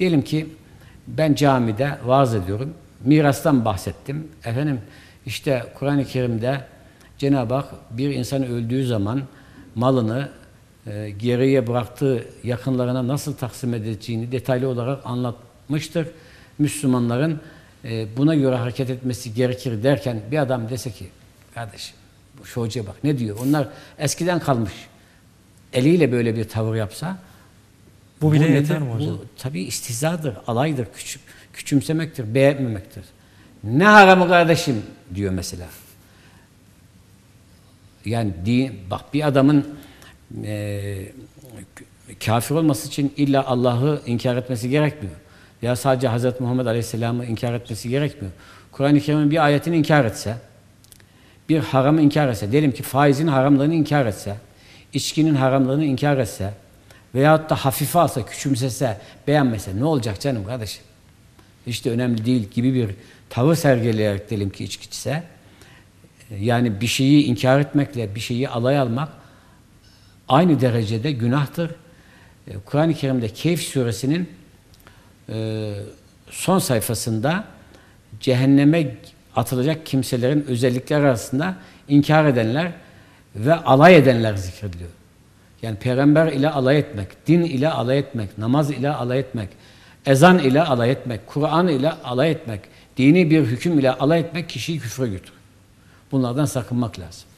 Diyelim ki ben camide vaaz ediyorum. Mirastan bahsettim. Efendim işte Kur'an-ı Kerim'de Cenab-ı Hak bir insan öldüğü zaman malını e, geriye bıraktığı yakınlarına nasıl taksim edeceğini detaylı olarak anlatmıştır. Müslümanların e, buna göre hareket etmesi gerekir derken bir adam dese ki kardeşim şu hocaya bak ne diyor? Onlar eskiden kalmış. Eliyle böyle bir tavır yapsa Bu bile nedir? yeter mi hocam? Bu tabii istihzadır, alaydır, küçük, küçümsemektir, beğenmemektir. Ne haramı kardeşim diyor mesela. Yani din, bak bir adamın e, kafir olması için illa Allah'ı inkar etmesi gerekmiyor. Ya sadece Hz. Muhammed Aleyhisselam'ı inkar etmesi gerekmiyor. Kur'an-ı Kerim'in bir ayetini inkar etse, bir haramı inkar etse, diyelim ki faizin haramlığını inkar etse, içkinin haramlığını inkar etse veyahut da hafife alsa, küçümsese, beğenmese ne olacak canım kardeşim? İşte önemli değil gibi bir tavır sergileyerek diyelim ki içki içse, yani bir şeyi inkar etmekle bir şeyi alay almak aynı derecede günahtır. E, Kur'an-ı Kerim'de Keyf suresinin e, son sayfasında cehenneme atılacak kimselerin özellikleri arasında inkar edenler ve alay edenler zikrediliyor. Yani peygamber ile alay etmek, din ile alay etmek, namaz ile alay etmek, ezan ile alay etmek, Kur'an ile alay etmek, dini bir hüküm ile alay etmek kişiyi küfre götürür. Bunlardan sakınmak lazım.